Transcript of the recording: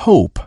hope.